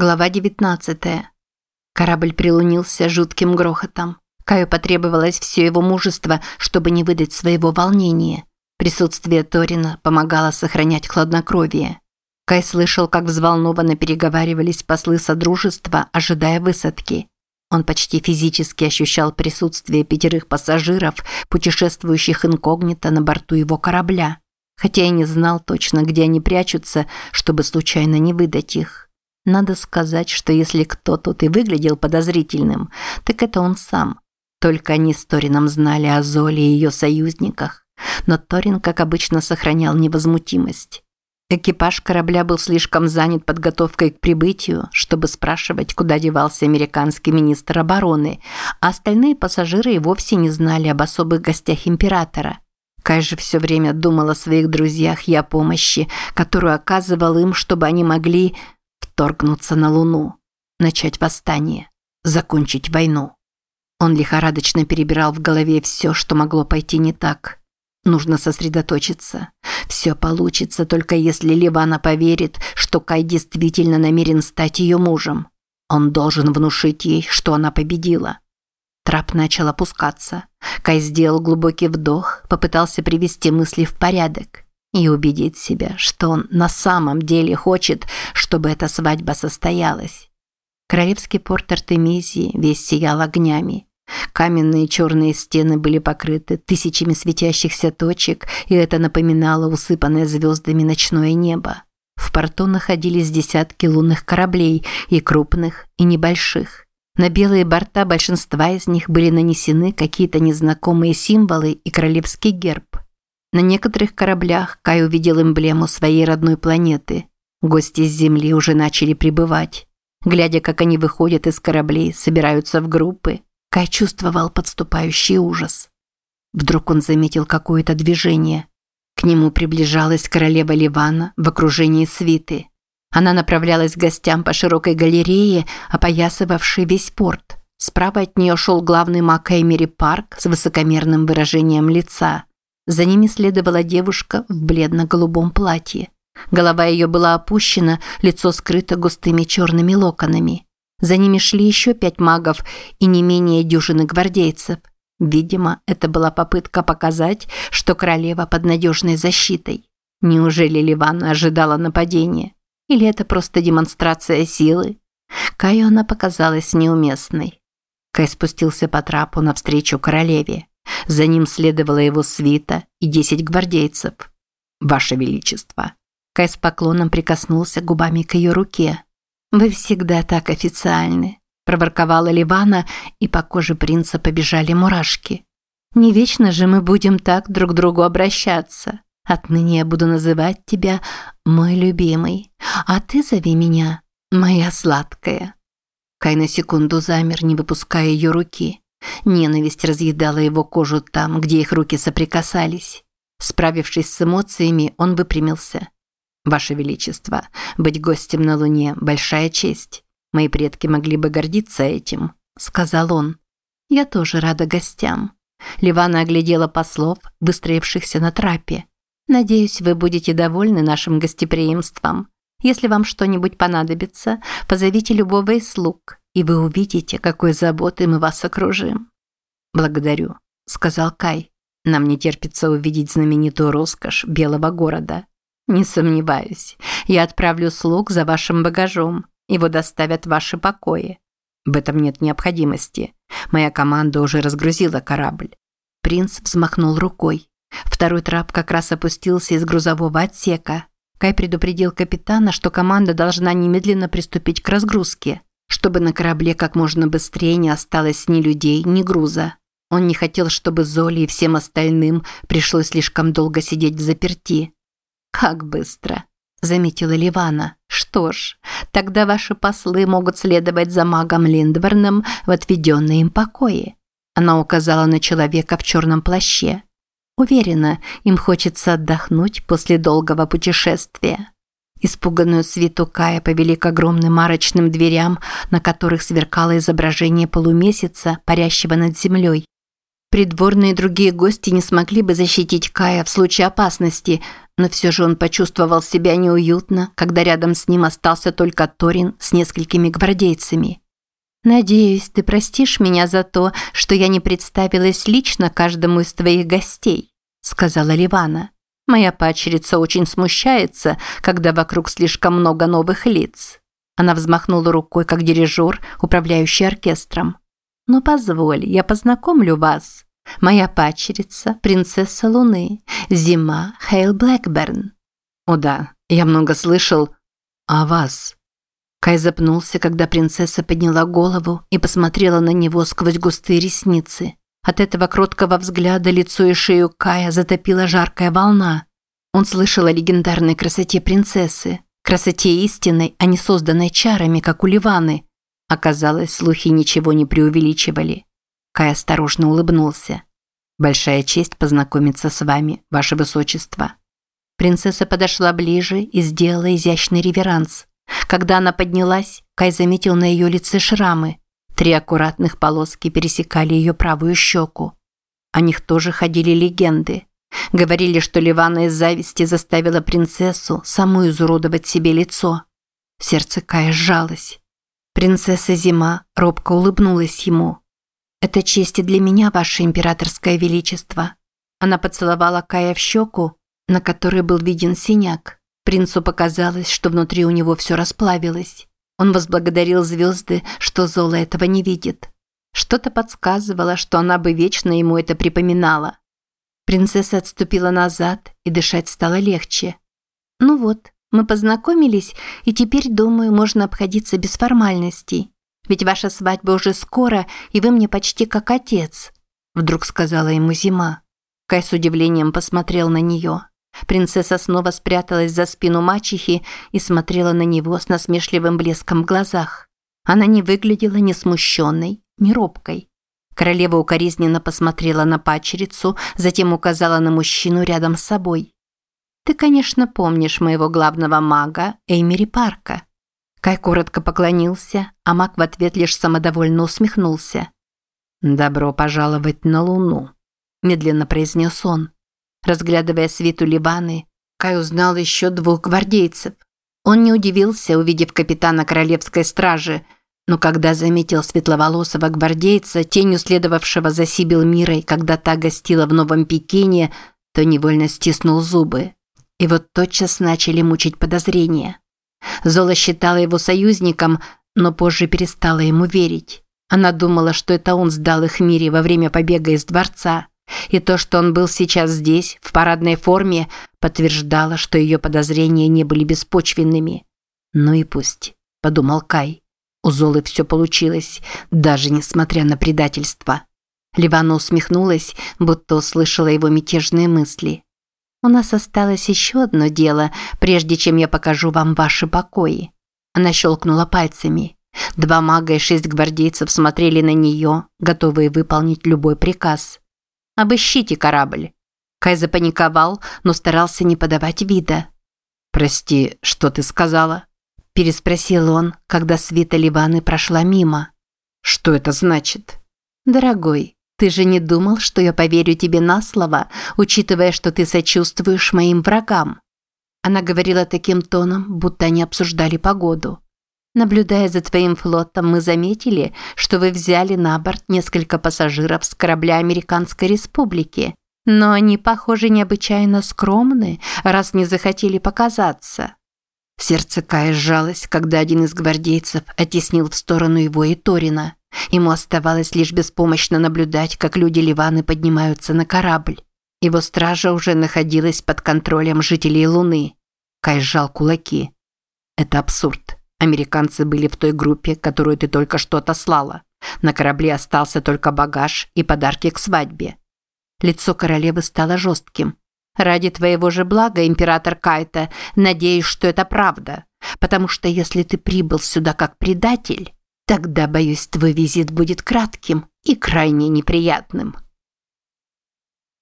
Глава 19. Корабль прилунился жутким грохотом. Каю потребовалось все его мужество, чтобы не выдать своего волнения. Присутствие Торина помогало сохранять хладнокровие. Кай слышал, как взволнованно переговаривались послы Содружества, ожидая высадки. Он почти физически ощущал присутствие пятерых пассажиров, путешествующих инкогнито на борту его корабля, хотя и не знал точно, где они прячутся, чтобы случайно не выдать их. Надо сказать, что если кто тут и выглядел подозрительным, так это он сам. Только они с Торином знали о Золе и ее союзниках. Но Торин, как обычно, сохранял невозмутимость. Экипаж корабля был слишком занят подготовкой к прибытию, чтобы спрашивать, куда девался американский министр обороны, а остальные пассажиры и вовсе не знали об особых гостях императора. Кай же все время думал о своих друзьях и о помощи, которую оказывал им, чтобы они могли вторгнуться на Луну, начать восстание, закончить войну. Он лихорадочно перебирал в голове все, что могло пойти не так. Нужно сосредоточиться. Все получится, только если Ливана поверит, что Кай действительно намерен стать ее мужем. Он должен внушить ей, что она победила. Трап начал опускаться. Кай сделал глубокий вдох, попытался привести мысли в порядок и убедить себя, что он на самом деле хочет, чтобы эта свадьба состоялась. Королевский порт Артемизии весь сиял огнями. Каменные черные стены были покрыты тысячами светящихся точек, и это напоминало усыпанное звездами ночное небо. В порту находились десятки лунных кораблей, и крупных, и небольших. На белые борта большинства из них были нанесены какие-то незнакомые символы и королевский герб. На некоторых кораблях Кай увидел эмблему своей родной планеты. Гости с Земли уже начали прибывать. Глядя, как они выходят из кораблей, собираются в группы, Кай чувствовал подступающий ужас. Вдруг он заметил какое-то движение. К нему приближалась королева Ливана в окружении свиты. Она направлялась к гостям по широкой галерее, опоясывавшей весь порт. Справа от нее шел главный маг Эмери Парк с высокомерным выражением лица. За ними следовала девушка в бледно-голубом платье. Голова ее была опущена, лицо скрыто густыми черными локонами. За ними шли еще пять магов и не менее дюжины гвардейцев. Видимо, это была попытка показать, что королева под надежной защитой. Неужели Ливана ожидала нападения? Или это просто демонстрация силы? Каю она показалась неуместной. Кай спустился по трапу навстречу королеве. За ним следовала его свита и десять гвардейцев. «Ваше Величество!» Кай с поклоном прикоснулся губами к ее руке. «Вы всегда так официальны», – проворковала Ливана, и по коже принца побежали мурашки. «Не вечно же мы будем так друг к другу обращаться. Отныне я буду называть тебя мой любимый, а ты зови меня моя сладкая». Кай на секунду замер, не выпуская ее руки. Ненависть разъедала его кожу там, где их руки соприкасались. Справившись с эмоциями, он выпрямился. «Ваше Величество, быть гостем на Луне – большая честь. Мои предки могли бы гордиться этим», – сказал он. «Я тоже рада гостям». Ливана оглядела послов, выстроившихся на трапе. «Надеюсь, вы будете довольны нашим гостеприимством. Если вам что-нибудь понадобится, позовите любого из слуг и вы увидите, какой заботой мы вас окружим. Благодарю, сказал Кай. Нам не терпится увидеть знаменитую роскошь белого города. Не сомневаюсь. Я отправлю слуг за вашим багажом. Его доставят в ваши покои. В этом нет необходимости. Моя команда уже разгрузила корабль. Принц взмахнул рукой. Второй трап как раз опустился из грузового отсека. Кай предупредил капитана, что команда должна немедленно приступить к разгрузке чтобы на корабле как можно быстрее не осталось ни людей, ни груза. Он не хотел, чтобы Золе и всем остальным пришлось слишком долго сидеть в заперти. «Как быстро!» – заметила Ливана. «Что ж, тогда ваши послы могут следовать за магом Линдберном в отведенные им покои». Она указала на человека в черном плаще. Уверена, им хочется отдохнуть после долгого путешествия. Испуганную свиту Кая повели к огромным арочным дверям, на которых сверкало изображение полумесяца, парящего над землей. Придворные и другие гости не смогли бы защитить Кая в случае опасности, но все же он почувствовал себя неуютно, когда рядом с ним остался только Торин с несколькими гвардейцами. «Надеюсь, ты простишь меня за то, что я не представилась лично каждому из твоих гостей», – сказала Ливана. «Моя пачерица очень смущается, когда вокруг слишком много новых лиц». Она взмахнула рукой, как дирижер, управляющий оркестром. «Но позволь, я познакомлю вас. Моя пачерица, принцесса Луны, Зима Хейл Блэкберн». «О да, я много слышал о вас». Кай запнулся, когда принцесса подняла голову и посмотрела на него сквозь густые ресницы. От этого кроткого взгляда лицо и шею Кая затопила жаркая волна. Он слышал о легендарной красоте принцессы, красоте истинной, а не созданной чарами, как у Ливаны. Оказалось, слухи ничего не преувеличивали. Кай осторожно улыбнулся. «Большая честь познакомиться с вами, ваше высочество». Принцесса подошла ближе и сделала изящный реверанс. Когда она поднялась, Кай заметил на ее лице шрамы. Три аккуратных полоски пересекали ее правую щеку. О них тоже ходили легенды. Говорили, что Ливана из зависти заставила принцессу саму изуродовать себе лицо. Сердце Кая сжалось. Принцесса Зима робко улыбнулась ему. «Это честь и для меня, ваше императорское величество». Она поцеловала Кая в щеку, на которой был виден синяк. Принцу показалось, что внутри у него все расплавилось. Он возблагодарил звезды, что Зола этого не видит. Что-то подсказывало, что она бы вечно ему это припоминала. Принцесса отступила назад, и дышать стало легче. «Ну вот, мы познакомились, и теперь, думаю, можно обходиться без формальностей. Ведь ваша свадьба уже скоро, и вы мне почти как отец», – вдруг сказала ему Зима. Кай с удивлением посмотрел на нее. Принцесса снова спряталась за спину мачехи и смотрела на него с насмешливым блеском в глазах. Она не выглядела ни смущенной, ни робкой. Королева укоризненно посмотрела на пачерицу, затем указала на мужчину рядом с собой. Ты, конечно, помнишь моего главного мага Эймери Парка. Кай коротко поклонился, а маг в ответ лишь самодовольно усмехнулся. «Добро пожаловать на Луну», – медленно произнес он. Разглядывая свиту Ливаны, Кай узнал еще двух гвардейцев. Он не удивился, увидев капитана королевской стражи, но когда заметил светловолосого гвардейца, тенью следовавшего за Сибил Мирой, когда та гостила в Новом Пекине, то невольно стиснул зубы. И вот тотчас начали мучить подозрения. Зола считала его союзником, но позже перестала ему верить. Она думала, что это он сдал их мире во время побега из дворца. И то, что он был сейчас здесь, в парадной форме, подтверждало, что ее подозрения не были беспочвенными. «Ну и пусть», – подумал Кай. У Золы все получилось, даже несмотря на предательство. Ливана усмехнулась, будто услышала его мятежные мысли. У нас осталось еще одно дело, прежде чем я покажу вам ваши покои». Она щелкнула пальцами. Два мага и шесть гвардейцев смотрели на нее, готовые выполнить любой приказ. «Обыщите корабль». Кай запаниковал, но старался не подавать вида. «Прости, что ты сказала?» Переспросил он, когда свита Ливаны прошла мимо. «Что это значит?» «Дорогой, ты же не думал, что я поверю тебе на слово, учитывая, что ты сочувствуешь моим врагам?» Она говорила таким тоном, будто они обсуждали погоду. Наблюдая за твоим флотом, мы заметили, что вы взяли на борт несколько пассажиров с корабля Американской Республики. Но они, похоже, необычайно скромны, раз не захотели показаться. Сердце Кая сжалось, когда один из гвардейцев оттеснил в сторону его и Торина. Ему оставалось лишь беспомощно наблюдать, как люди Ливаны поднимаются на корабль. Его стража уже находилась под контролем жителей Луны. Кай сжал кулаки. Это абсурд. Американцы были в той группе, которую ты только что отослала. На корабле остался только багаж и подарки к свадьбе. Лицо королевы стало жестким. Ради твоего же блага, император Кайта, надеюсь, что это правда. Потому что если ты прибыл сюда как предатель, тогда, боюсь, твой визит будет кратким и крайне неприятным.